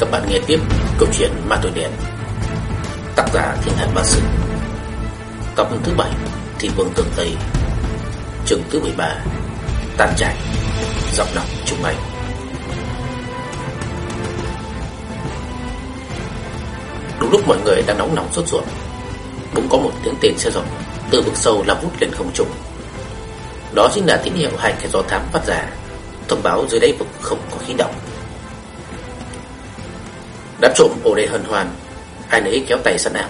các bạn nghe tiếp câu chuyện Ma Tuổi Đen. Tác giả Thiên Hải Ba Sự Tập thứ 7 Thị Vương Tường Tây. Chương thứ 13 tan chảy Giọng đọc Trung Anh Đúng lúc mọi người đang nóng lòng sốt ruột, Bỗng có một tiếng tên xe rộng Từ vực sâu lao vút lên không trung. Đó chính là tín hiệu hai cái gió thám phát ra, Thông báo dưới đáy vực không có khí động. Đám trộm ổ đề hần hoàn, Ai nấy kéo tay sẵn áo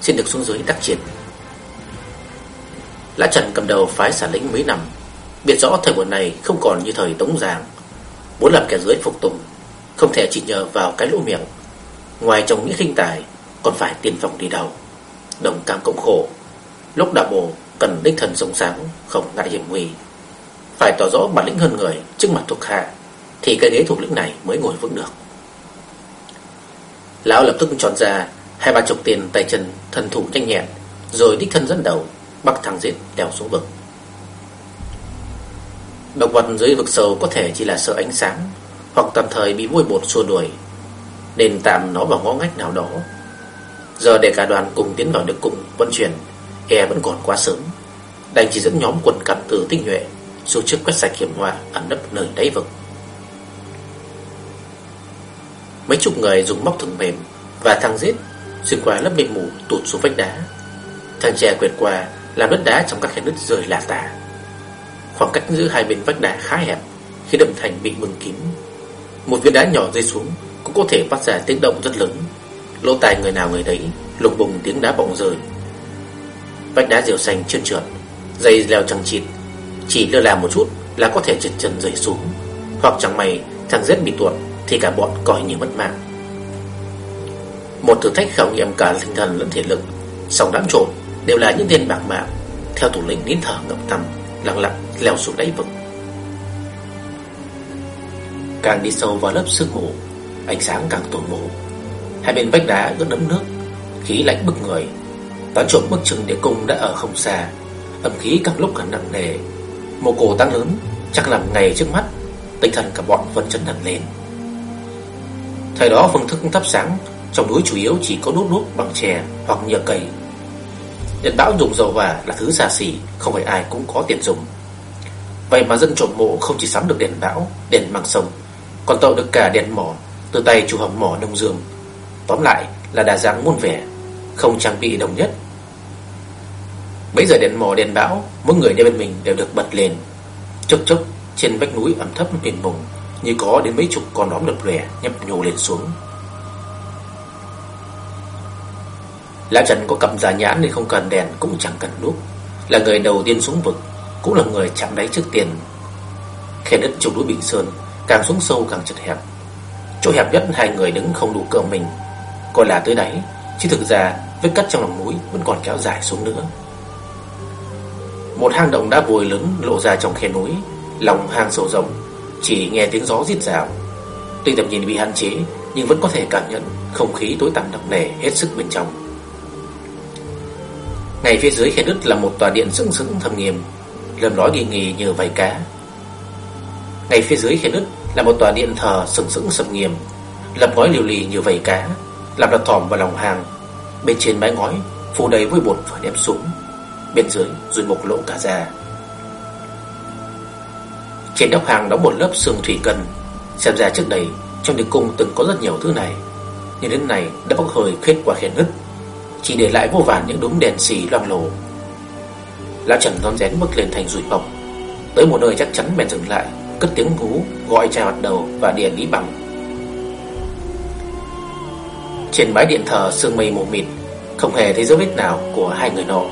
Xin được xuống dưới đắc chiến. Lã Trần cầm đầu phái xả lính mấy năm, Biết rõ thời buổi này không còn như thời Tống Giang. Muốn làm kẻ dưới phục tùng, Không thể chỉ nhờ vào cái lỗ miệng. Ngoài trong những khinh tài, Còn phải tiên phòng đi đầu. Đồng cam cộng khổ, Lúc đào bồ cần đích thần sống sáng, Không ngại hiểm nguy. Phải tỏ rõ bản lĩnh hơn người trước mặt thuộc hạ, Thì cái ghế thuộc lĩnh này mới ngồi vững được. Lão lập tức tròn ra Hai ba chục tiền tay chân thần thủ nhanh nhẹn, Rồi đích thân dẫn đầu, Bắt thằng giết đèo xuống vực. Động vật dưới vực sâu có thể chỉ là sợ ánh sáng, Hoặc tạm thời bị vôi bột xua đuổi Nên tạm nó vào ngõ ngách nào đó. Giờ để cả đoàn cùng tiến vào được cùng vận chuyển E vẫn còn quá sớm. Đành chỉ dẫn nhóm quần cặn từ tinh nhuệ Xuống trước quét sạch hiểm hoa Ẩn nấp nơi đáy vực. Mấy chục người dùng móc thừng mềm Và thang giết, Xuyên qua lớp mây mù tụt xuống vách đá. Thang tre quẹt qua, Làm đất đá trong các khe nứt rơi lả tả Khoảng cách giữa hai bên vách đá khá hẹp, Khi đầm thành bị mừng kín. Một viên đá nhỏ rơi xuống Cũng có thể phát ra tiếng động rất lớn. Lỗ tai người nào người đấy lục bùng tiếng đá bọng rơi. Vách đá rìu xanh trơn trượt, Dây leo chẳng chịt. Chỉ lơ là một chút là có thể trượt chân rơi xuống. Hoặc chẳng may, thằng rết bị tuột thì cả bọn coi như mất mạng. Một thử thách khảo nghiệm cả tinh thần lẫn thể lực, Song đám trộm đều là những tên bạc mạng Theo thủ lĩnh nín thở ngậm tầm Lặng lặng leo xuống đáy vực. Càng đi sâu vào lớp sương mù, Ánh sáng càng tổn mù Hai bên vách đá ướt đẫm nước, Khí lạnh bức người. Toán trộm bức chừng địa cung đã ở không xa, Âm khí càng lúc càng nặng nề. Một cổ tăng lớn, Chắc làm ngày trước mắt, Tinh thần cả bọn vẫn chấn hẳn lên. Thời đó phương thức thắp sáng Trong núi chủ yếu chỉ có đốt đốt bằng chè Hoặc nhựa cây Đèn bão dùng dầu hỏa là thứ xa xỉ, Không phải ai cũng có tiền dùng. Vậy mà dân trộm mộ không chỉ sắm được đèn bão, Đèn mang sông Còn tậu được cả đèn mỏ, Từ tay chủ hầm mỏ Đông Dương. Tóm lại là đa dạng muôn vẻ, Không trang bị đồng nhất. Bây giờ đèn mỏ, đèn bão, Mỗi người đeo bên mình đều được bật lên. Chốc chốc, trên vách núi ẩm thấp miền mùng. Như có đến mấy chục con đóm đập lòe Nhấp nhô lên xuống. Lão Trần có cầm giả nhãn nên không cần đèn, Cũng chẳng cần núp Là người đầu tiên xuống vực, Cũng là người chạm đáy trước tiền. Khe đất trục núi Bình Sơn, Càng xuống sâu càng chật hẹp. Chỗ hẹp nhất hai người đứng không đủ cỡ mình. Coi là tới đáy Chứ thực ra, vết cắt trong lòng núi Vẫn còn kéo dài xuống nữa. Một hang động đã vùi lớn lộ ra trong khe núi, Lòng hang sâu rộng. Chỉ nghe tiếng gió rít rào. Tuy tầm nhìn bị hạn chế, Nhưng vẫn có thể cảm nhận không khí tối tăm nặng nề hết sức bên trong. Ngay phía dưới khe đất là một tòa điện sững sững thâm nghiêm Lầm lói nghi nghi như vảy cá. Ngay phía dưới khe đất là một tòa điện thờ sừng sững sầm nghiêm lập ngói liều lì như vảy cá làm đặt thỏm vào lòng hàng. Bên trên mái ngói phủ đầy vôi bột và ném xuống, bên dưới rùi một lỗ cả ra trên nóc hàng đóng một lớp xương thủy ngân. xem ra trước đây, trong địa cung từng có rất nhiều thứ này. Nhưng đến này đã bốc hơi khết qua khe nứt chỉ để lại vô vàn những đốm đèn xì loang lổ. Lão trần rón rén bước lên thành rủi bọc. Tới một nơi chắc chắn bèn dừng lại, cất tiếng hú gọi chào mặt đầu và điện lý bằng. Trên mái điện thờ sương mây mù mịt, không hề thấy dấu vết nào của hai người nọ.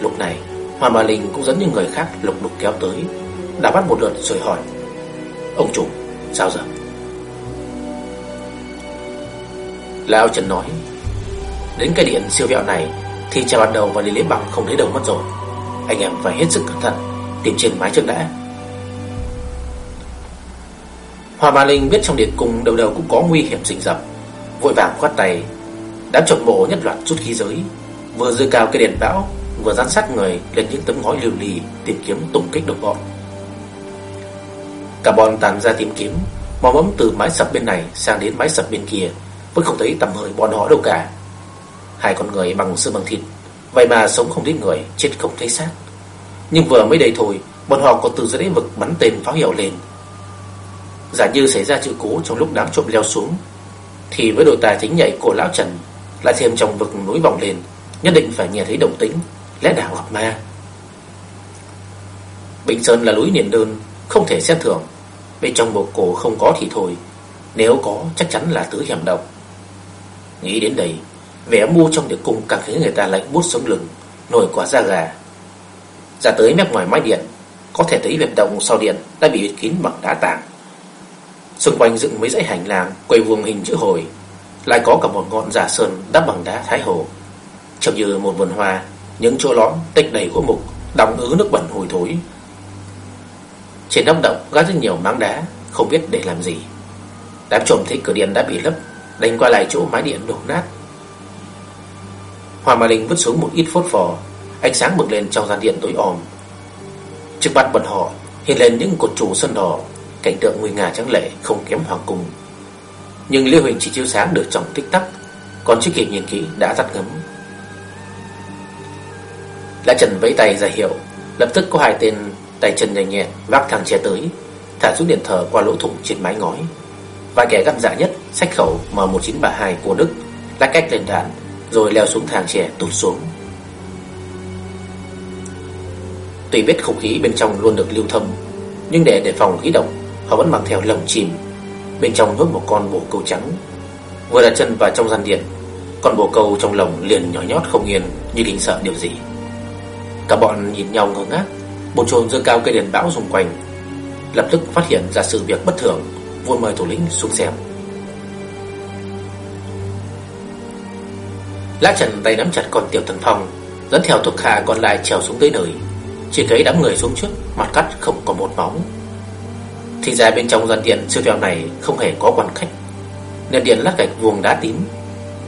Lúc này, hoa ma linh cũng dẫn những người khác lục đục kéo tới đã bắt một lượt rồi hỏi ông chủ sao giờ lão trần nói đến cái điện siêu vẹo này thì chào bắt đầu và lý lý bằng không thấy đâu mất rồi anh em phải hết sức cẩn thận tìm trên mái trước đã Hoa Ma Linh biết trong điện cung đầu đầu cũng có nguy hiểm rình rập, vội vàng khoát tay. Đám trộm mộ nhất loạt rút khí giới, vừa dư cao cái đèn bão, vừa dán sát người lên những tấm ngói liều lì tìm kiếm tùng kích đồng bọn. Cả bọn tàn ra tìm kiếm, Mò mẫm từ mái sập bên này sang đến mái sập bên kia Vẫn không thấy tầm hơi bọn họ đâu cả. Hai con người bằng xương bằng thịt Vậy mà sống không đến người Chết không thấy xác. Nhưng vừa mới đây thôi Bọn họ còn từ dưới đáy vực bắn tên pháo hiệu lên. Giả như xảy ra sự cố Trong lúc đám trộm leo xuống Thì với đội tài chính nhảy của lão Trần Lại thêm trong vực núi vòng lên Nhất định phải nghe thấy động tĩnh Lẽ đảo gặp ma. Bình Sơn là núi niền đơn không thể xét thưởng Bên trong bộ cổ không có thì thôi, Nếu có chắc chắn là tứ hiểm độc. Nghĩ đến đây, Vẻ mua trong địa cung càng khiến người ta lạnh bút sống lưng, Nổi quả da gà. Ra tới mép ngoài mái điện, Có thể thấy vệt động sau điện Đã bị bịt kín bằng đá tảng. Xung quanh dựng mấy dãy hành lang Quay vuông hình chữ hồi, Lại có cả một ngọn giả sơn đắp bằng đá thái hồ. Trông như một vườn hoa, Những chỗ lõm tích đầy gỗ mục, Đóng ứ nước bẩn hôi thối trên nóc động gác rất nhiều máng đá, Không biết để làm gì. Đám trộm thấy cửa điện đã bị lấp, đành qua lại chỗ mái điện đổ nát. Hoàng Ma Linh vứt xuống một ít phốt phò, Ánh sáng bực lên trong gian điện tối om. Trước mắt bọn họ hiện lên những cột trụ sân đỏ, Cảnh tượng nguy nga trắng lệ, không kém hoàng cung. Nhưng Liêu Huỳnh chỉ chiếu sáng được trong tích tắc, Còn chưa kịp nhìn kỹ đã tắt ngấm. Lã Trần vẫy tay ra hiệu, Lập tức có hai tên tay chân nhanh nhẹn, Vác thằng che tới, Thả xuống điện thờ qua lỗ thủng trên mái ngói. Vài kẻ găm dạ nhất Sách khẩu M1932 của Đức, Lách cách lên đàn, Rồi leo xuống thang trẻ tụt xuống. Tuy biết không khí bên trong luôn được lưu thông Nhưng để đề phòng khí độc, Họ vẫn mang theo lồng chìm. Bên trong nhốt một con bồ câu trắng. Vừa đặt chân vào trong gian điện, Con bồ câu trong lồng liền nhỏ nhót không yên Như kinh sợ điều gì. Cả bọn nhìn nhau ngơ ngác. Bồn trồn dơ cao cây đèn bão xung quanh Lập tức phát hiện ra sự việc bất thường Vội mời thủ lĩnh xuống xem. Lá Trần tay nắm chặt con tiểu thần phong, Dẫn theo thuộc hạ còn lại trèo xuống tới nơi. Chỉ thấy đám người xuống trước, Mặt cắt không có một máu Thì ra bên trong gian điện siêu vẹo này Không hề có quan khách. Nền điện lát gạch vuông đá tím,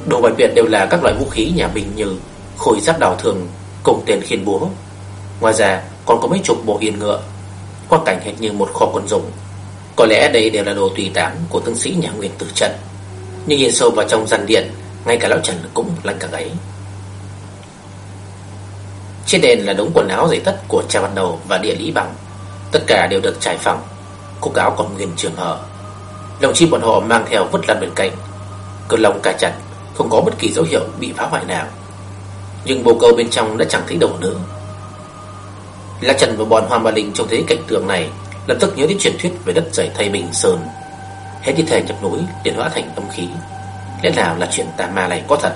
Đồ bài viện đều là các loại vũ khí nhà mình như Khối giáp đào thường Cùng tiền khiên búa. Ngoài ra, còn có mấy chục bộ yên ngựa. Qua cảnh hệt như một kho quân dụng. Có lẽ đây đều là đồ tùy tán Của tướng sĩ nhà Nguyên tử trận Nhưng nhìn sâu vào trong gian điện, Ngay cả lão Trần cũng lạnh cả gáy. Trên đền là đống quần áo giấy tất Của cha ban đầu và địa lý bằng. Tất cả đều được trải phẳng. Cúc áo còn nguyên trường hở. Đồng chí bọn họ mang theo vứt lăn bên cạnh. Cơ lòng cả chặt, Không có bất kỳ dấu hiệu bị phá hoại nào. Nhưng bồ câu bên trong đã chẳng thấy đầu nữa Lạc Trần và bọn Hoàng Bà Linh trông thấy cảnh tượng này Lập tức nhớ đến truyền thuyết về đất dày thay Bình Sơn. Hết đi thể nhập núi liền hóa thành âm khí. Lẽ nào là chuyện tà ma này có thật?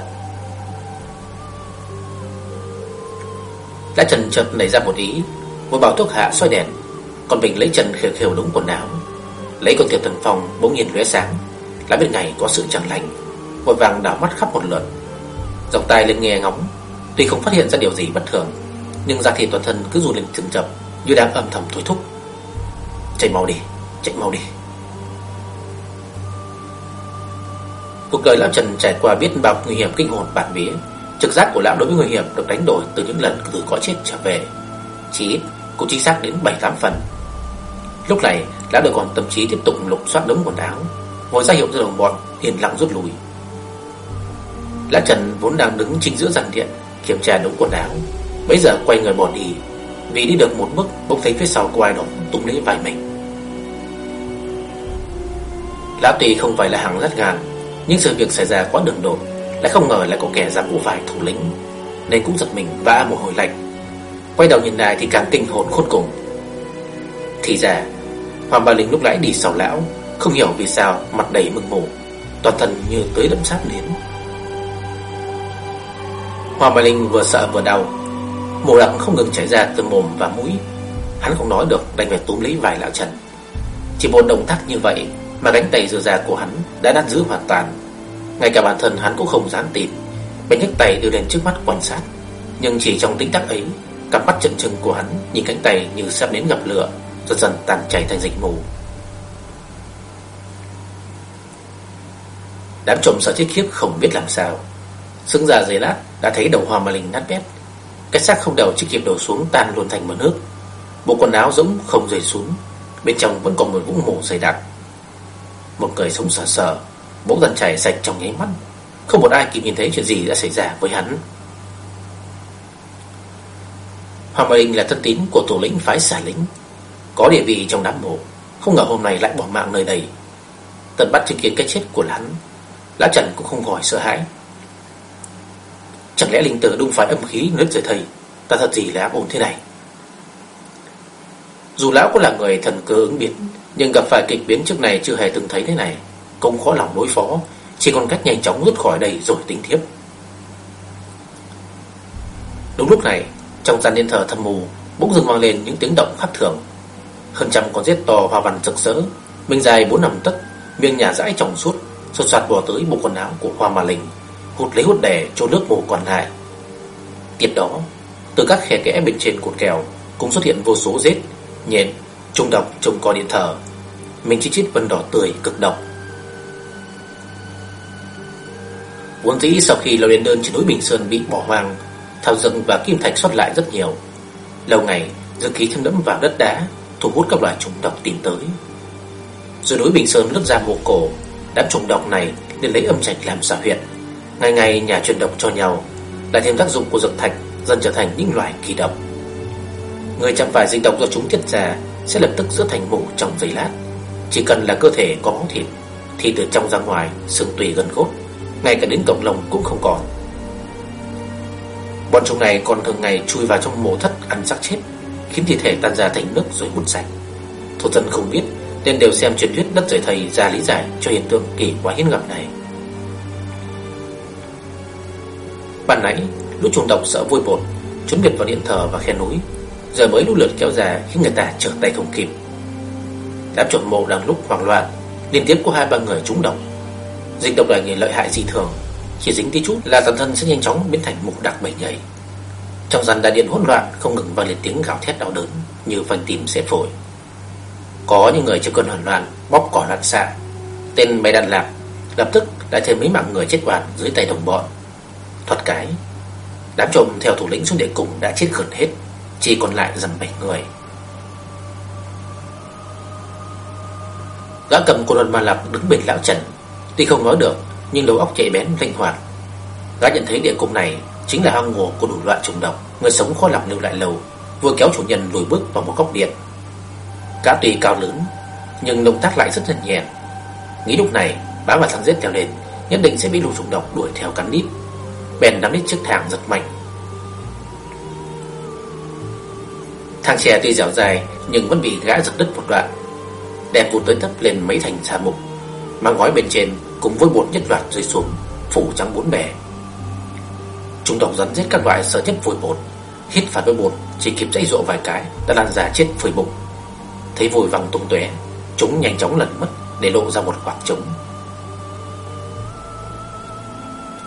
Lạc Trần chợt nảy ra một ý, Một bảo thuốc hạ soi đèn, Còn mình lấy Trần khều khều đúng quần áo. Lấy con tiểu thần phòng bỗng nhiên lóe sáng, lá bên này có sự chẳng lành. Vội vàng đảo mắt khắp một lượt. Dọc tai lên nghe ngóng, Tuy không phát hiện ra điều gì bất thường nhưng da thịt toàn thân cứ run lên chậm chậm Như đám âm thầm thối thúc. Chạy mau đi, chạy mau đi. Cuộc đời lão Trần trải qua biết bao nguy hiểm kinh hồn bản vía. Trực giác của lão đối với nguy hiểm được đánh đổi từ những lần từ có chết trở về. Chỉ ít cũng chính xác đến 7-8 phần. Lúc này lão được còn tâm trí tiếp tục lục soát đống quần áo. Ngồi ra hiệu cho đồng bọn yên lặng rút lui. Lão Trần vốn đang đứng chính giữa giàn điện Kiểm tra đống quần áo. Bây giờ quay người bỏ đi, Vì đi được một bước, bỗng thấy phía sau có ai đó tung lấy vai mình. Lão tuy không phải là hàng rất gan Nhưng sự việc xảy ra quá đường đột, Lại không ngờ lại có kẻ dám ủ vải thủ lĩnh, Nên cũng giật mình vã một hồi lạnh. Quay đầu nhìn lại thì càng kinh hồn khôn cùng. Thì ra, Hoàng ba Linh lúc nãy đi sau lão, Không hiểu vì sao mặt đầy mừng mù, Toàn thân như tới đậm sát đến Hoàng ba Linh vừa sợ vừa đau Mồ đặc không ngừng chảy ra từ mồm và mũi. Hắn không nói được, đành phải túm lấy vài lão Trần. Chỉ một động tác như vậy Mà cánh tay dừa ra của hắn đã nát giữ hoàn toàn. Ngay cả bản thân hắn cũng không dám tin. Bèn nhấc tay đưa lên trước mắt quan sát. Nhưng chỉ trong tính tắc ấy, Cặp mắt trận trừng của hắn Nhìn cánh tay như sắp đến ngập lửa, Dần dần tàn chảy thành dịch mù. Đám trộm sợ chết khiếp không biết làm sao. Xứng ra giây lát, Đã thấy đầu hoa mà linh nát bét. Cái xác không đầu chưa kịp đổ xuống tan luôn thành một nước. Bộ quần áo giống không rời xuống, Bên trong vẫn còn một vũng mổ dày đặc. Một người sống sờ sờ, Bỗng dần chảy sạch trong nháy mắt. Không một ai kịp nhìn thấy chuyện gì đã xảy ra với hắn. Hoàng Bà Đình là thân tín của thủ lĩnh phái xả lính Có địa vị trong đám mộ, Không ngờ hôm nay lại bỏ mạng nơi đây. Tận bắt chứng kiến cái chết của hắn lá Trần cũng không khỏi sợ hãi. Chẳng lẽ linh tử đung phải âm khí nứt trời thầy? Ta thật gì là ác ổn thế này? Dù lão cũng là người thần cơ ứng biến, Nhưng gặp phải kịch biến trước này chưa hề từng thấy thế này. Cũng khó lòng đối phó, Chỉ còn cách nhanh chóng rút khỏi đây rồi tính tiếp. Đúng lúc này, Trong gian điện thờ thâm mù, Bỗng dưng vang lên những tiếng động khác thường. Hơn trăm con rết to hoa văn rực rỡ, Mình dài bốn nằm tấc, Miệng nhà dãi trọng suốt, sột soạt bò tới bộ quần áo của Hoa Mà Linh. Hút lấy hút đẻ cho nước mù còn lại. Tiếp đó Từ các khe kẽ bên trên cột kèo Cũng xuất hiện vô số rết Nhện, trung độc trông co điện thờ. Mình chỉ chít vân đỏ tươi cực độc. Vốn dĩ sau khi lầu điện đơn trên núi Bình Sơn bị bỏ hoang Thảo rừng và kim thạch xuất lại rất nhiều. Lâu ngày dương khí thâm đẫm vào đất đá Thu hút các loại trùng độc tìm tới. Rồi núi Bình Sơn lướt ra mộ cổ Đám trùng độc này nên lấy âm trạch làm xả huyệt. Ngày ngày nhà truyền độc cho nhau, Lại thêm tác dụng của dược thạch Dần trở thành những loài kỳ độc Người chẳng phải dịch độc do chúng tiết ra Sẽ lập tức giữa thành mụ trong giây lát. Chỉ cần là cơ thể có máu thịt, Thì từ trong ra ngoài xương tùy gần gốt Ngay cả đến cộng lồng cũng không còn. Bọn chúng này còn thường ngày chui vào trong mộ thất ăn xác chết, Khiến thi thể tan ra thành nước rồi hút sạch Thổ dân không biết, Nên đều xem truyền thuyết đất rời thầy ra lý giải cho hiện tượng kỳ quá hiếm gặp này. Ban nãy, lũ trùng độc sợ vui bột Trốn biệt vào điện thờ và khe núi. Giờ mới lũ lượt kéo ra khiến người ta trở tay không kịp. Đám trộm mộ đang lúc hoảng loạn, Liên tiếp có hai ba người trúng độc. Dịch độc là người lợi hại dị thường Chỉ dính tí chút là toàn thân sẽ nhanh chóng biến thành mục đặc bệnh nhảy Trong gian đại điện hỗn loạn, Không ngừng vang lên tiếng gào thét đau đớn Như phanh tim xẹp phổi. Có những người chưa cơn hoảng loạn, Bóp cỏ loạn xạ. Tên mày đàn lạc Lập tức đã thêm mấy mạng người chết oan dưới tay đồng bọn. Thoát cái. Đám trộm theo thủ lĩnh xuống địa cùng đã chết gần hết, Chỉ còn lại dầm bảy người. Gã cầm của đoàn ma lập đứng bên lão Trần, Tuy không nói được, Nhưng đầu óc chạy bén, linh hoạt. Gã nhận thấy địa cung này Chính là hang ngộ của đủ loại trùng độc Người sống khó lòng lưu lại lâu, Vừa kéo chủ nhân lùi bước vào một góc điện. Gã tuy cao lớn, Nhưng động tác lại rất thân nhẹ. Nghĩ lúc này bám vào thằng giết theo lên, Nhất định sẽ bị lũ trùng độc đuổi theo cắn nít bèn nắm lấy chiếc thang giật mạnh. Thang tre tuy dẻo dài nhưng vẫn bị gã giật đứt một đoạn, đè vụt tới tấp lên mấy thành xà mục, mang gói bên trên cùng với bột nhất loạt rơi xuống, phủ trắng bốn bề. Chúng độc rắn giết các loại sợ nhất vùi bột, hít phải với bột chỉ kịp dãy dỗ vài cái đã lan ra chết phơi bụng. Thấy vùi văng tung tóe, chúng nhanh chóng lẩn mất để lộ ra một khoảng trống.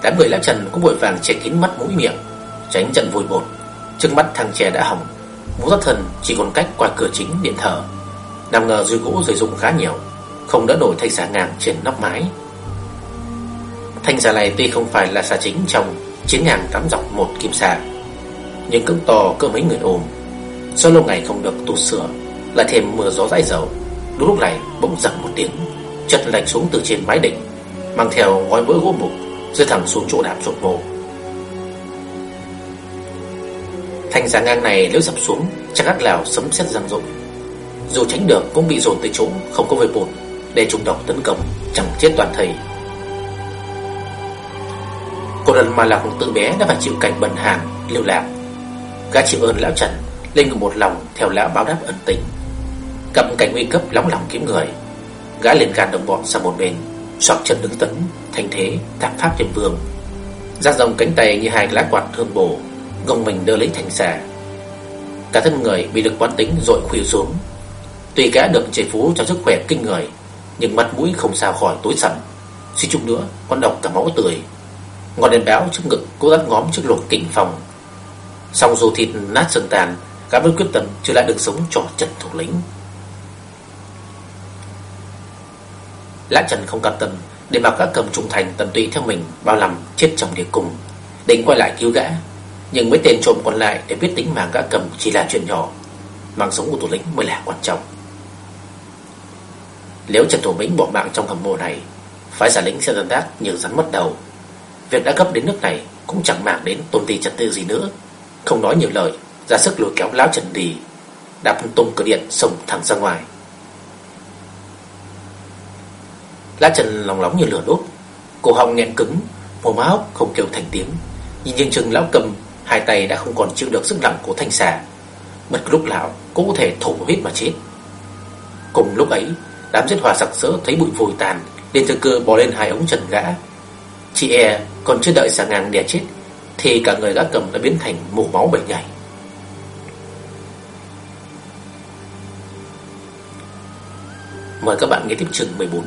Đám người lão Trần cũng vội vàng che kín mắt mũi miệng, Tránh trận vùi bột. Trước mắt thằng trẻ đã hỏng Vũ giác thần chỉ còn cách qua cửa chính điện thờ. Nằm ngờ dùi gỗ rời dụng khá nhiều, Không đỡ nổi thanh xà ngang trên nóc mái. Thanh xà này tuy không phải là xà chính trong Chiến ngàn cắm dọc một kim xà, Nhưng cứng to cơ mấy người ôm. Sau lâu ngày không được tu sửa, Lại thêm mưa gió dãi dầu, Đúng lúc này bỗng giật một tiếng, Chật lạnh xuống từ trên mái đỉnh, Mang theo gói vỡ gỗ mục rơi thẳng xuống chỗ đạp trộn mồ. Thành giá ngang này nếu sập xuống, chắc ắt lào sấm sét răng rộng. Dù tránh được cũng bị dồn tới chỗ không có về bột để trùng độc tấn công, chẳng chết toàn thầy Cô lần mà lạc từ bé đã phải chịu cảnh bần hàng, lưu lạc. Gã chịu ơn lão Trần, lên cùng một lòng theo lão báo đáp ẩn tình. Cầm cảnh nguy cấp lóng lòng kiếm người, gã liền gạt đồng bọn sang một bên, Soạt chân đứng tấn Thành thế, tạp pháp trên vương. Ra dòng cánh tay như hai lá quạt thương bổ gồng mình đỡ lấy thành xà. Cả thân người bị lực quán tính dội khuỷu xuống. Tuy gã được chế phú cho sức khỏe kinh người, Nhưng mặt mũi không sao khỏi tối sầm. Suy chút nữa, con độc cả máu tươi. Ngọn đèn báo trước ngực cố gắng ngóm trước luồng kình phòng. Xong dù thịt nát sườn tàn Gã vẫn quyết tâm chưa lại được sống trò trận thủ lĩnh. Lã Trần không cam tâm để mặc các cầm trung thành tận tụy theo mình, Bao lầm chết trong địa cùng. Định quay lại cứu gã, Nhưng mấy tên trộm còn lại để biết tính mạng gã cầm chỉ là chuyện nhỏ. Mạng sống của thủ lĩnh mới là quan trọng. Nếu Trần Thủ Mĩnh bỏ mạng trong hầm mộ này, Phái giả lính sẽ tận tác như rắn mất đầu. Việc đã gấp đến nước này Cũng chẳng màng đến tôn ti trật tự gì nữa. Không nói nhiều lời, Ra sức lùi kéo lão Trần đi, Đạp tung cửa điện sông thẳng ra ngoài. Lá Trần lòng lóng như lửa đốt. Cổ họng nghẹn cứng, Mồm máu không kêu thành tiếng. Nhìn nhưng chừng lão cầm, Hai tay đã không còn chịu được sức nặng của thanh xà. Mất lúc lão cũng có thể thổ huyết mà chết. Cùng lúc ấy, Đám giết hòa sặc sỡ thấy bụi vùi tàn liền thừa cơ bò lên hai ống trần gã. Chị e còn chưa đợi xà ngang đè chết, Thì cả người gã cầm đã biến thành mù máu bảy nhảy Mời các bạn nghe tiếp chương 14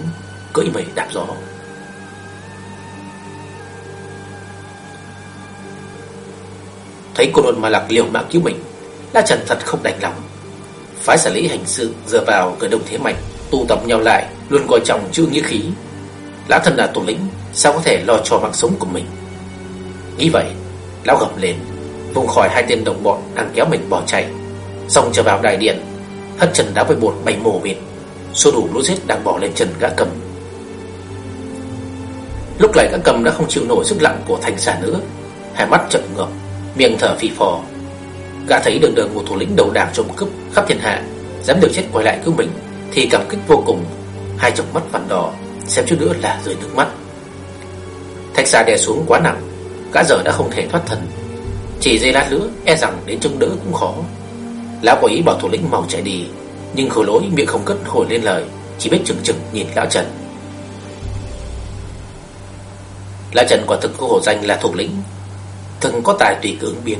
Cưỡi mây đạp gió Thấy cô đồn mà lạc liều mạng cứu mình La Trần thật không đành lòng Phái xử lý hành sự dựa vào cửa đồng thế mạnh tụ tập nhau lại luôn coi trọng chữ nghĩa khí. Lão thân là tổ lĩnh, sao có thể lo cho mạng sống của mình? Nghĩ vậy, lão gầm lên, vùng khỏi hai tên đồng bọn đang kéo mình bỏ chạy, xong trở vào đại điện, hất chân đá với bột bảy mồ mịt, xô đủ lũ giết đang bỏ lên chân gã cầm. Lúc này các cầm đã không chịu nổi sức lặng của thành xà nữa, hai mắt trợn ngược, miệng thở phì phò. Gã thấy đường đường một thủ lĩnh đầu đảng trộm cướp khắp thiên hạ, dám được chết quay lại cứu mình thì cảm kích vô cùng, hai chồng mắt vằn đỏ, xem chút nữa là rơi nước mắt. Thạch xà đè xuống quá nặng, gã giờ đã không thể thoát thân. Chỉ giây lát nữa, e rằng đến trông đỡ cũng khó. Lão có ý bảo thủ lĩnh mau chạy đi, nhưng khổ lỗi miệng không cất hồi lên lời, chỉ biết chừng chừng nhìn lão Trần. Lã Trần quả thực có hổ danh là thủ lĩnh, Thường có tài tùy cưỡng biến,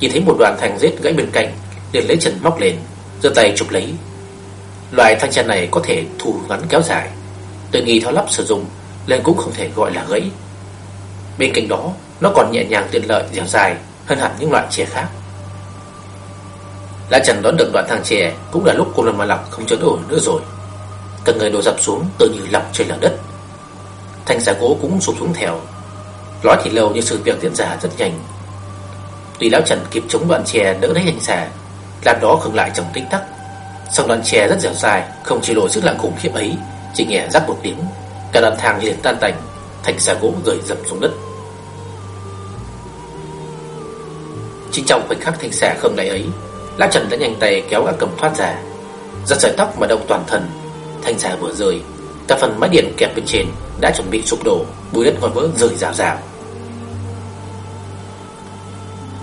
nhìn thấy một đoàn thành giết gãy bên cạnh, liền lấy Trần móc lên, giơ tay chụp lấy, Loại thanh chân này có thể thu ngắn kéo dài. Tôi nghi tháo lắp sử dụng Lên cũng không thể gọi là gãy. Bên cạnh đó Nó còn nhẹ nhàng tiện lợi dẻo dài Hơn hẳn những loại chè khác. La Trần đón được đoạn thang chè Cũng là lúc cô lần mà lọc không chống nổi nữa rồi. Cả người đổ dập xuống tự như lọc trên lòng đất. Thanh giả gỗ cũng sụp xuống theo. Nói thì lâu như sự việc diễn ra rất nhanh. Tuy lão Trần kịp chống đoạn chè đỡ lấy hành xà, Làm đó khừng lại trong tích tắc. Song đoạn chè rất dẻo dài Không chịu lộ sức lặng khủng khiếp ấy, Chỉ nghe rắc một tiếng, Cả đoạn thang liền tan tành, Thành xà gỗ rơi dầm xuống đất. Chính trong khoảnh khắc thanh xà không đại ấy, lão Trần đã nhanh tay kéo gã cầm thoát ra. Giật sợi tóc mà động toàn thân Thanh xà vừa rơi Cả phần máy điện kẹp bên trên Đã chuẩn bị sụp đổ, Bùi đất ngói vỡ rời rào rào.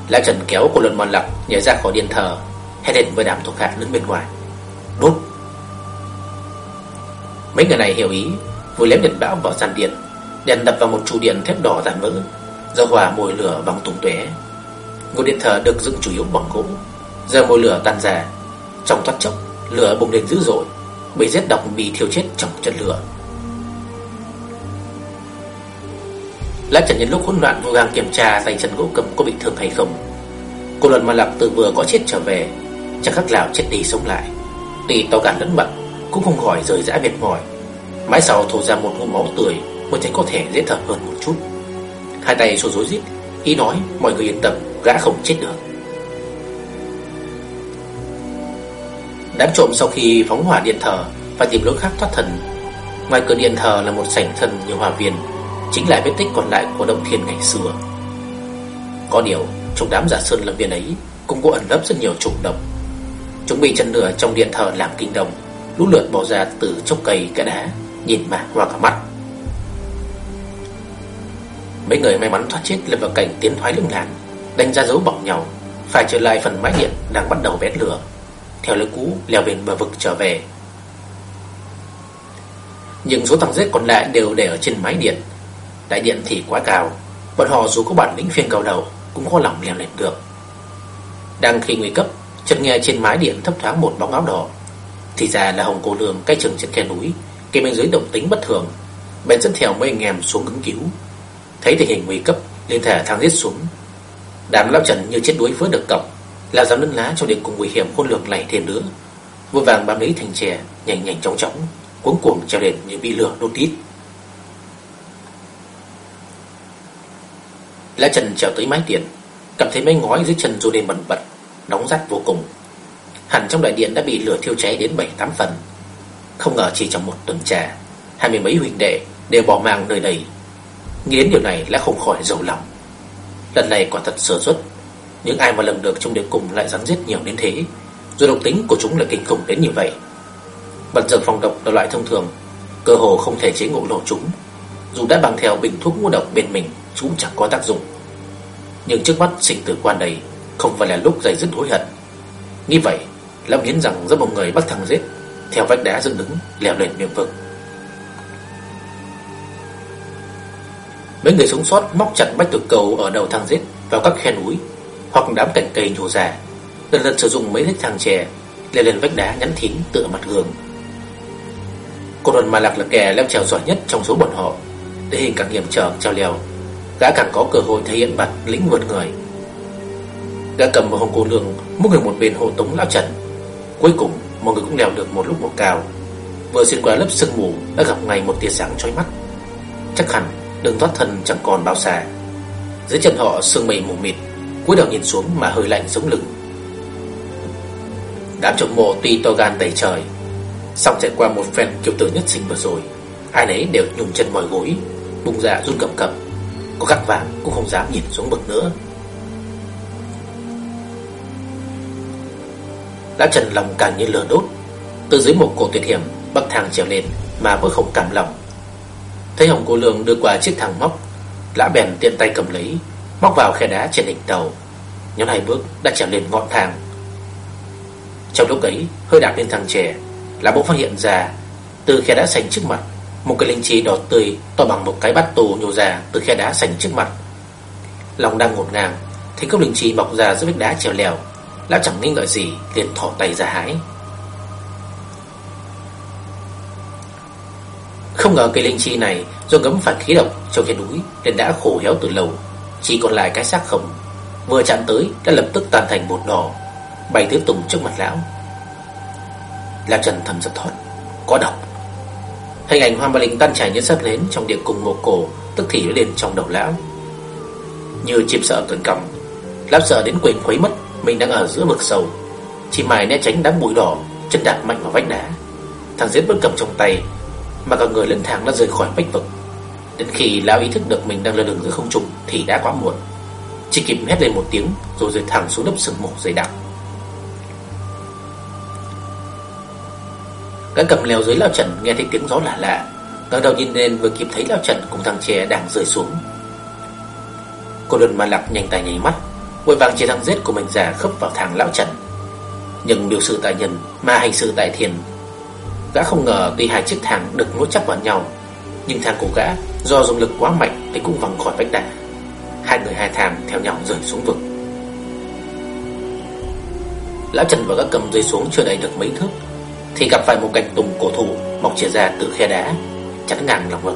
Lã Trần kéo cô luận mòn lọc Nhảy ra khỏi điện thờ, Hét lên với đám thuộc hạ đứng bên ngoài. Đốt Mấy người này hiểu ý, Vừa lém điện bão vào sàn điện, Đèn đập vào một trụ điện thép đỏ tàn vỡ, Do hòa mồi lửa bằng tung tóe Ngôi điện thờ được dựng chủ yếu bằng gỗ, Giờ mồi lửa tan ra, Trong thoát chốc, Lửa bùng lên dữ dội bị rết độc bị thiêu chết trong trận lửa. Lát trần nhân lúc hỗn loạn vô gang kiểm tra giày chân gỗ cầm có bị thương hay không. Cô lần mà lập từ vừa có chết trở về, Chẳng khác nào chết đi sống lại. Tuy to gan lẫn mặt, Cũng không khỏi rời rã mệt mỏi. Mãi sau thổ ra một ngụm máu tươi Mới thấy có thể dễ thở hơn một chút. Hai tay xô rối rít Ý nói, mọi người yên tâm, Gã không chết được. Đám trộm sau khi phóng hỏa điện thờ và tìm lối khác thoát thần. Ngoài cửa điện thờ là một sảnh thần nhiều hòa viên Chính là vết tích còn lại của động Thiên ngày xưa. Có điều Trong đám giả sơn lâm viên ấy Cũng có ẩn lấp rất nhiều trùng độc. Chúng bị chân lửa trong điện thờ làm kinh động Lũ lượt bỏ ra từ chốc cây cả đá Nhìn mà hoa cả mắt. Mấy người may mắn thoát chết lâm vào cảnh tiến thoái lưng nan, Đánh ra dấu bỏng nhau Phải trở lại phần mái điện đang bắt đầu bén lửa. Theo lối cũ, leo lên bờ vực trở về. Nhưng số thằng giết còn lại đều để ở trên mái điện. Đại điện thì quá cao, Bọn họ dù có bản lĩnh phiên cao đầu Cũng khó lòng leo lên được. Đang khi nguy cấp, Chợt nghe trên mái điện thấp thoáng một bóng áo đỏ. Thì ra là hồng cô lương cách chừng trên khe núi Cây bên dưới động tính bất thường, Bèn dẫn theo mấy anh em xuống ứng cứu. Thấy tình hình nguy cấp, liền thả thang giết xuống. Đám lão trần như chết đuối với được cọc là dám lưng lá trong điện cùng nguy hiểm khôn lường này thêm nữa Vội vàng bám lấy thành chè, Nhanh nhanh chóng chóng, Cuống cuồng treo lên như bị lửa đốt tít. Lá Trần trèo tới mái điện, Cảm thấy mấy ngói dưới chân rô lên bẩn bật, nóng rát vô cùng. Hẳn trong đại điện đã bị lửa thiêu cháy đến 7-8 phần. Không ngờ chỉ trong một tuần trà, Hai mươi mấy huynh đệ đều bỏ mạng nơi đây. Nghĩ đến điều này lại không khỏi dầu lòng. Lần này quả thật sơ suất. Những ai mà lần được trong đêm cùng lại rắn giết nhiều đến thế. Dù độc tính của chúng là kinh khủng đến như vậy, Bật dược phòng độc là loại thông thường, Cơ hồ không thể chế ngộ lộ chúng. Dù đã bằng theo bình thuốc ngũ độc bên mình Chúng chẳng có tác dụng. Nhưng trước mắt sinh tử quan đầy Không phải là lúc dày dứt hối hận. Như vậy Lão Hiến rằng rất một người bắt thằng giết, Theo vách đá dựng đứng, leo lên miệng vực. Mấy người sống sót móc chặt bách tử cầu ở đầu thang giết vào các khe núi hoặc đám cành cây nhô ra, lần lần sử dụng mấy lít thang chè leo lên vách đá nhắn thín tựa mặt gương. Cô đoàn mà lạc là kẻ leo trèo giỏi nhất trong số bọn họ, để hình càng hiểm trở treo leo, gã càng có cơ hội thể hiện bản lĩnh vượt người. Gã cầm một hồng cô lương, mỗi người một bên hộ tống lão Trần. Cuối cùng, mọi người cũng leo được một lúc một cao. Vừa xuyên qua lớp sương mù đã gặp ngay một tia sáng chói mắt. Chắc hẳn Đường thoát thân chẳng còn bao xa Dưới chân họ sương mây mù mịt cúi đầu nhìn xuống mà hơi lạnh sống lưng. Đám trộm mộ tuy to gan đầy trời Xong trải qua một phen kiểu tử nhất sinh vừa rồi, Ai nấy đều nhùng chân mỏi gối Bùng ra dạ run cầm cầm Có gắt vàng cũng không dám nhìn xuống bậc nữa. Đã trần lòng càng như lửa đốt, Từ dưới một cổ tuyệt hiểm Bắc thang trèo lên Mà vẫn không cảm lòng. Thấy Hồng Cô Lương đưa qua chiếc thằng móc, Lã bèn tiện tay cầm lấy, Móc vào khe đá trên đỉnh tàu Nhóm hai bước đã trèo lên ngọn thang. Trong lúc ấy Hơi đạp lên thằng trẻ là bỗng phát hiện ra Từ khe đá sành trước mặt Một cái linh chi đỏ tươi To bằng một cái bát tù nhô ra từ khe đá sành trước mặt. Lòng đang ngột ngang Thấy cốc linh chi mọc ra giữa vách đá trèo lèo Lão chẳng nghĩ ngợi gì liền thỏ tay ra hái. Không ngờ cây linh chi này do ngấm phải khí độc trong khe núi nên đã khổ héo từ lâu, chỉ còn lại cái xác không. Vừa chạm tới đã lập tức tan thành bột đỏ, bay tiếp tùng trước mặt lão. La Trần thầm giật thót, có độc. Hình ảnh Hoa Ba Linh tan chảy như sắp nến trong địa cùng ngô cổ, tức thì lên trong đầu lão. Như chim sợ cẩn còng, lão sợ đến quên khuấy mất mình đang ở giữa vực sâu. Chỉ mài né tránh đám bụi đỏ, chân đạp mạnh vào vách đá. Thằng giết vẫn cầm trong tay mà cả người lẫn thang đã rời khỏi bách vực. Đến khi lão ý thức được mình đang lơ lửng giữa không trung thì đã quá muộn. Chỉ kịp hét lên một tiếng rồi rơi thẳng xuống lớp sương mù dày đặc. Gã cầm leo dưới lao trần nghe thấy tiếng gió lạ lạ, ngẩng đầu nhìn lên vừa kịp thấy lao trần cùng thằng trẻ đang rơi xuống. Cô đơn mà lạc nhanh tay nhảy mắt, vội vàng chia thằng giết của mình ra khớp vào thằng lão trần. Nhưng biểu sự tại nhân mà hành sự tại thiền, Gã không ngờ tuy hai chiếc thang được nối chắc vào nhau Nhưng thang của gã do dùng lực quá mạnh Thì cũng văng khỏi vách đá Hai người hai thằng theo nhau rơi xuống vực Lão Trần và các cầm rơi xuống chưa đầy được mấy thước Thì gặp phải một cành tùng cổ thụ Mọc chia ra từ khe đá Chắn ngang lòng vực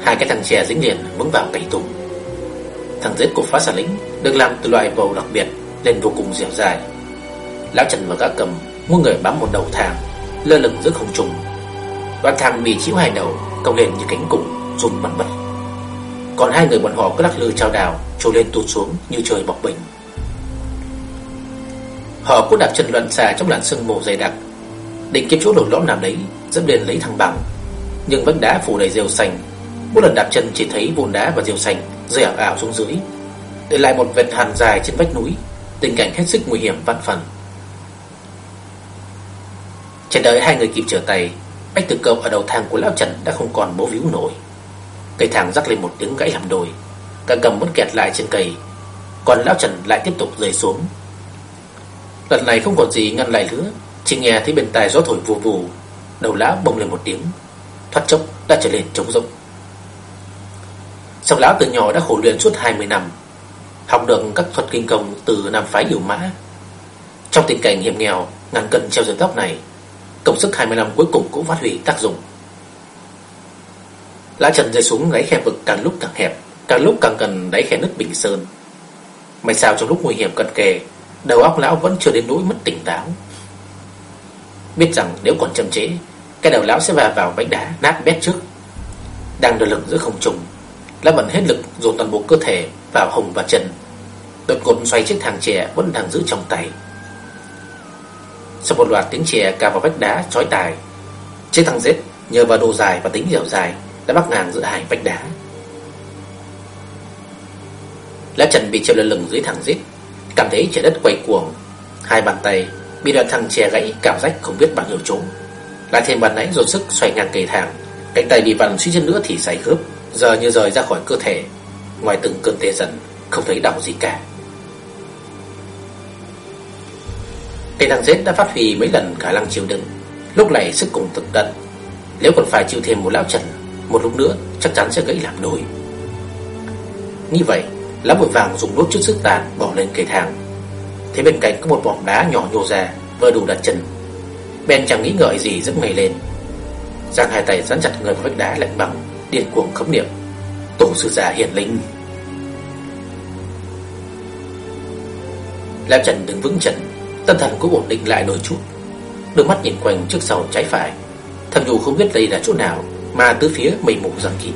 Hai cái thằng trẻ dính liền vững vào cành tùng Thằng giết của phá xà lính Được làm từ loại bầu đặc biệt Nên vô cùng dẻo dài Lão Trần và các cầm Mỗi người bám một đầu thang lơ lửng giữa không trung. đoạn thang bị chiếu hai đầu, cong lên như cánh cụng, run bần bật. Còn hai người bọn họ cứ lắc lư trao đảo, trồi lên tụt xuống như trời bọc bình. Họ cũng đạp chân loạn xà trong làn sương mù dày đặc, định kiếm chỗ lỗ lõm nào đấy, dẫn lên lấy thăng bằng. Nhưng vách đá phủ đầy rêu xanh, mỗi lần đạp chân chỉ thấy vùn đá và rêu xanh rơi ảo ảo xuống dưới, để lại một vệt hàn dài trên vách núi, tình cảnh hết sức nguy hiểm vạn phần. trên đợi hai người kịp trở tay Bách tử cầu ở đầu thang của Lão Trần đã không còn bố víu nổi Cây thang rắc lên một tiếng gãy làm đôi Cả cầm vẫn kẹt lại trên cây. Còn Lão Trần lại tiếp tục rơi xuống. Lần này không còn gì ngăn lại nữa. Chỉ nghe thấy bên tai gió thổi vù vù. Đầu lão bông lên một tiếng. Thoát chốc đã trở lên trống rỗng. Song lão từ nhỏ đã khổ luyện suốt 20 năm, Học được các thuật kinh công từ Nam Phái Điều Mã. Trong tình cảnh hiểm nghèo, Ngàn cân treo dưới tóc này, Công sức 20 năm cuối cùng cũng phát huy tác dụng. Lá trần rơi xuống đáy khe vực càng lúc càng hẹp Càng lúc càng gần đáy khe nứt bình sơn. May sao trong lúc nguy hiểm cận kề Đầu óc lão vẫn chưa đến nỗi mất tỉnh táo. Biết rằng nếu còn chậm chế Cái đầu lão sẽ va vào vách đá nát bét trước. Đang đờ lực giữa không trung Lão vẫn hết lực dồn toàn bộ cơ thể vào hồng và chân Đột ngột xoay chiếc thang chè vẫn đang giữ trong tay. Sau một loạt tiếng chè cào vào vách đá chói tai, Chiếc thang giết nhờ vào độ dài và tính dẻo dài đã bắt ngang giữa hai vách đá. Lá Trần bị treo lên lưng dưới thẳng giết, cảm thấy trái đất quay cuồng, hai bàn tay bị đoạn thằng chè gãy cảm rách không biết bao nhiêu chỗ. Lại thêm bàn nãy dồn sức xoay ngang cây thang, cánh tay bị vặn suy chân nữa thì giải khớp, giờ như rời ra khỏi cơ thể, ngoài từng cơn tê dần không thấy đau gì cả. Tên thằng giết đã phát huy mấy lần khả năng chịu đựng, lúc này sức cùng thực tận. Nếu còn phải chịu thêm một lão trần, một lúc nữa chắc chắn sẽ gãy làm đôi. Như vậy, lá vội vàng dùng nốt chút sức tàn bỏ lên cây thang. Thế bên cạnh có một bọt đá nhỏ nhô ra, vừa đủ đặt chân. Ben chẳng nghĩ ngợi gì dẫm ngay lên. Giang hai tay dán chặt người vào vách đá lạnh bằng, điên cuồng khấm niệm. Tổ sư già hiển linh. Lão Trần đứng vững chân, Tâm thần cũng ổn định lại đôi chút Đôi mắt nhìn quanh trước sau trái phải Thầm dù không biết đây là chỗ nào mà tứ phía mây mù giăng kín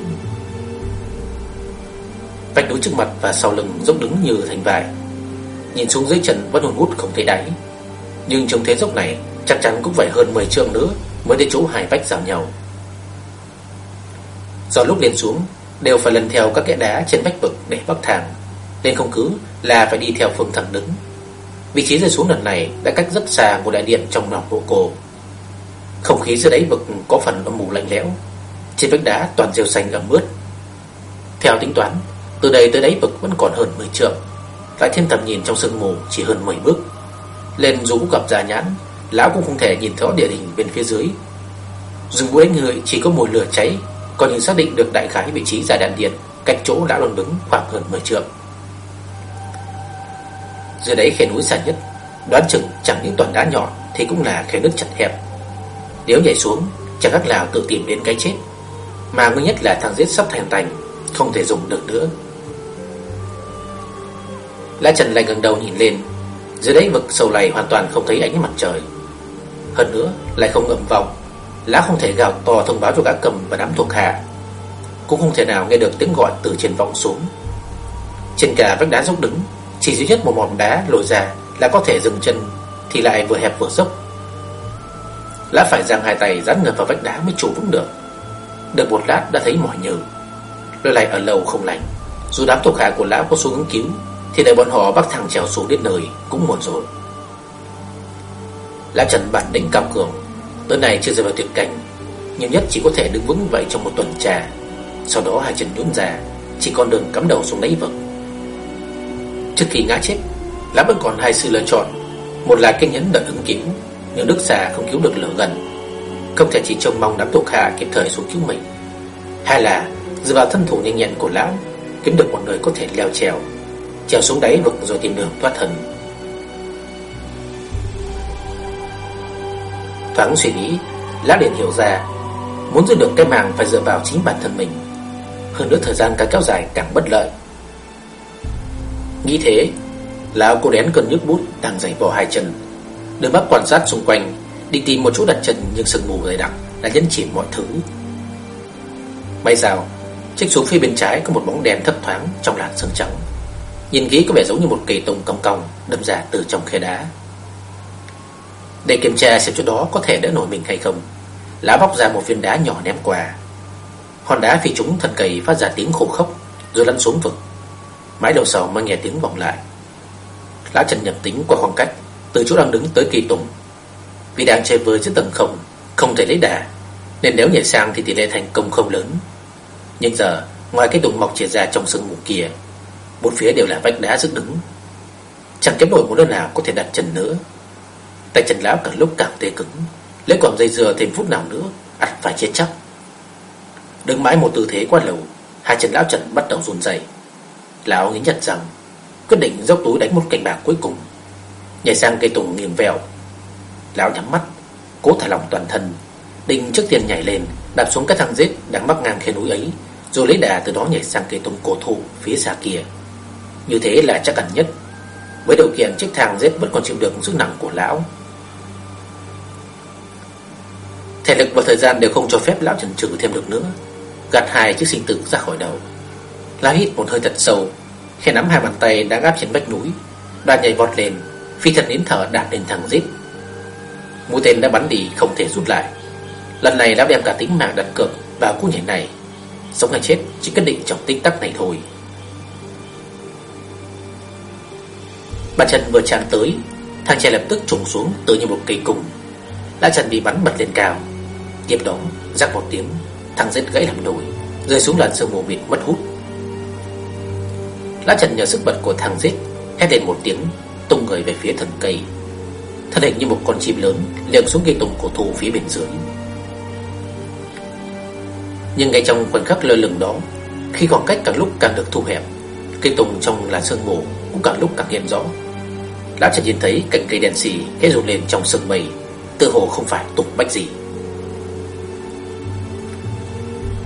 Vách núi trước mặt và sau lưng dốc đứng như thành vải. Nhìn xuống dưới chân vẫn hùn hút không thấy đáy. Nhưng trong thế dốc này Chắc chắn cũng phải hơn 10 trượng nữa Mới đến chỗ hai vách giao nhau. Do lúc lên xuống Đều phải lần theo các kẽ đá trên vách vực để bắc thang Nên không cứ là phải đi theo phương thẳng đứng. Vị trí rơi xuống lần này đã cách rất xa một đại điện trong lòng bộ cổ. Không khí dưới đáy vực có phần âm mù lạnh lẽo, trên vách đá toàn rêu xanh ẩm ướt. Theo tính toán, từ đây tới đáy vực vẫn còn hơn 10 trượng, lại thêm tầm nhìn trong sương mù chỉ hơn 10 bước. Lên dù cũng gặp già nhãn, lão cũng không thể nhìn rõ địa hình bên phía dưới. Dùng mũi người chỉ có mùi lửa cháy, còn nhìn xác định được đại khái vị trí giải đạn điện cách chỗ lão đang đứng khoảng hơn 10 trượng. Dưới đáy khe núi xa nhất Đoán chừng chẳng những toàn đá nhỏ Thì cũng là khe nước chặt hẹp Nếu nhảy xuống chẳng khác nào tự tìm đến cái chết mà nguyên nhất là thằng giết sắp thành thành Không thể dùng được nữa. Lã Trần lại gần đầu nhìn lên. Dưới đấy vực sâu này hoàn toàn không thấy ánh mặt trời. Hơn nữa, lại không ngậm vọng. Lã không thể gào to thông báo cho cả cầm và đám thuộc hạ. Cũng không thể nào nghe được tiếng gọi từ trên vọng xuống. Trên cả vách đá dốc đứng, chỉ duy nhất một mỏm đá lồi ra là có thể dừng chân, Thì lại vừa hẹp vừa dốc. Lã phải giang hai tay dán ngập vào vách đá mới trụ vững được. Đợi một lát đã thấy mỏi nhừ. Lôi này ở lâu không lành. Dù đám thuộc hạ của lão có xuống ứng cứu, Thì đợi bọn họ bắt thằng trèo xuống đến nơi Cũng muộn rồi. Lã Trần bản lĩnh cao cường. Tới này chưa rơi vào tuyệt cảnh. Nhiều nhất chỉ có thể đứng vững vậy trong một tuần trà. Sau đó hai chân nhún ra, Chỉ còn đường cắm đầu xuống lấy vực Trước khi ngã chết, Lão vẫn còn hai sự lựa chọn. Một là kiên nhẫn đợi ứng cứu Nhưng nước xa không cứu được lửa gần. Không thể chỉ trông mong đám thuộc hạ kịp thời xuống cứu mình. Hay là, dựa vào thân thủ nhanh nhẹn của lão, Kiếm được một người có thể leo trèo. Trèo xuống đáy vực rồi tìm đường thoát thân. Thoáng suy nghĩ, Lão liền hiểu ra, Muốn giữ được cái mạng phải dựa vào chính bản thân mình. Hơn nữa thời gian càng kéo dài càng bất lợi. Nghĩ thế, Lão cô đén cơn nhức bút đang giày vò hai chân. Đưa mắt quan sát xung quanh đi tìm một chỗ đặt chân nhưng sương mù dày đặc Đã nhấn chìm mọi thứ. May rào, Trách xuống phía bên trái có một bóng đèn thấp thoáng Trong làn sương trắng. Nhìn kỹ có vẻ giống như một cây tùng cong cong Đâm ra từ trong khe đá. Để kiểm tra xem chỗ đó có thể đỡ nổi mình hay không lá bóc ra một viên đá nhỏ ném qua. Hòn đá phi trúng thân cây phát ra tiếng khổ khốc Rồi lăn xuống vực. Mãi đầu sau mới nghe tiếng vọng lại. Lá Trần nhập tính qua khoảng cách Từ chỗ đang đứng tới kỳ tùng. Vì đang chơi vơi dưới tầng không Không thể lấy đà, Nên nếu nhảy sang thì tỷ lệ thành công không lớn. Nhưng giờ, ngoài cái đụng mọc triệt ra trong sương mù kia, Bốn phía đều là vách đá rất đứng. Chẳng kiếm nổi một nơi nào có thể đặt chân nữa. Tay chân lão càng lúc càng tê cứng, Lấy còn dây dừa thêm phút nào nữa, ắt phải chết chắc. Đứng mãi một tư thế quá lâu, Hai chân lão Trần bắt đầu run rẩy. Lão nghĩ nhận rằng, Quyết định dốc túi đánh một cành bạc cuối cùng. Nhảy sang cây tùng nghiêng vẹo Lão nhắm mắt, Cố thả lòng toàn thân, Định trước tiên nhảy lên, Đạp xuống cái thang giết đang mắc ngang khe núi ấy, Rồi lấy đà từ đó nhảy sang cây tùng cổ thụ Phía xa kia. Như thế là chắc ăn nhất. Với điều kiện chiếc thang giết vẫn còn chịu được sức nặng của lão. Thể lực và thời gian đều không cho phép lão chần chừ thêm được nữa. Gạt hai chiếc sinh tử ra khỏi đầu. Lão hít một hơi thật sâu Khi nắm hai bàn tay đang áp trên vách núi Đoàn nhảy vọt lên, Phi thần nín thở đạp lên thẳng giết Mũi tên đã bắn đi, không thể rút lại. Lần này đã đem cả tính mạng đặt cược vào cú nhảy này. Sống hay chết, chỉ quyết định trong tích tắc này thôi. Bàn chân vừa chạm tới Thằng trẻ lập tức trùng xuống tự như một cây cung. Đã chân bị bắn bật lên cao. Tiếp đó, rắc một tiếng Thằng rết gãy làm đồi Rơi xuống làn sương mù mịt mất hút. Lá trần nhờ sức bật của thằng rết, Hét lên một tiếng, Tung người về phía thân cây. Thân hình như một con chim lớn Liệng xuống cây tùng cổ thụ phía bên dưới Nhưng ngay trong khoảnh khắc lơ lửng đó Khi khoảng cách càng lúc càng được thu hẹp Cây tùng trong làn sương mù Cũng càng lúc càng hiện rõ Lão Trần nhìn thấy cành cây đèn xì khẽ rụt lên trong sương mây, tự hồ không phải tục bách gì.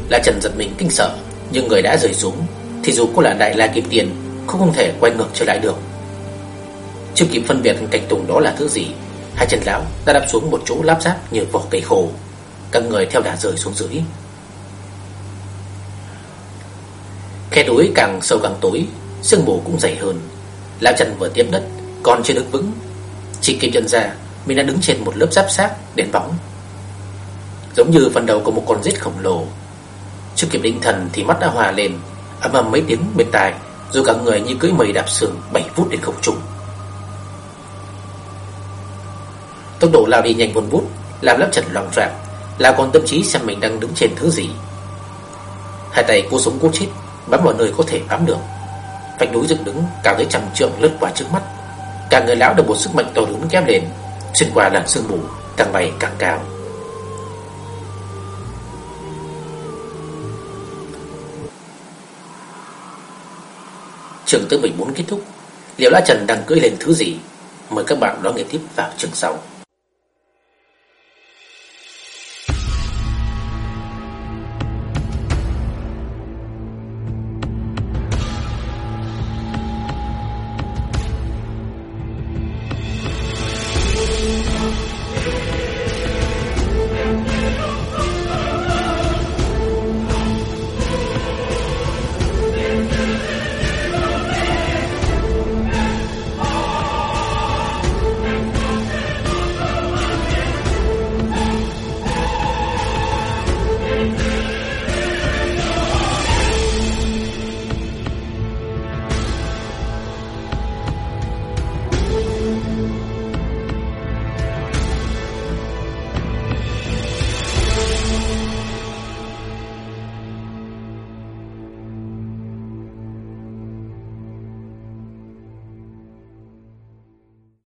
Lão Trần giật mình kinh sợ, nhưng người đã rời xuống thì dù có là đại la kim tiền cũng không thể quay ngược trở lại được. Chưa kịp phân biệt cành tùng đó là thứ gì, hai chân lão đã đáp xuống một chỗ láp ráp như vỏ cây khô, các người theo đà rơi xuống dưới. Khe núi càng sâu càng tối, sương mù cũng dày hơn. Lão chân vừa tiếp đất còn chưa được vững. Chỉ kịp nhận ra Mình đã đứng trên một lớp giáp sát đen bóng. Giống như phần đầu của một con rết khổng lồ. Chưa kịp định thần thì mắt đã hòa lên Ấm ầm mấy tiếng bên tai Rồi cả người như cưỡi mây đạp sườn Bảy phút đến không trung. Tốc độ lao đi nhanh vun vút, Làm lớp trần loạn rạp Là còn tâm trí xem mình đang đứng trên thứ gì. Hai tay cô sống cố chết Bám vào nơi có thể bám được. Vạch núi dựng đứng cao tới trăm trượng lướt qua trước mắt. Cả người lão được một sức mạnh to lớn kéo lên, Xuyên qua làn sương mù, Càng bay càng cao. Trường tư 14 kết thúc Liệu lá Trần đang cưỡi lên thứ gì? Mời các bạn đón nghe tiếp vào trường sau.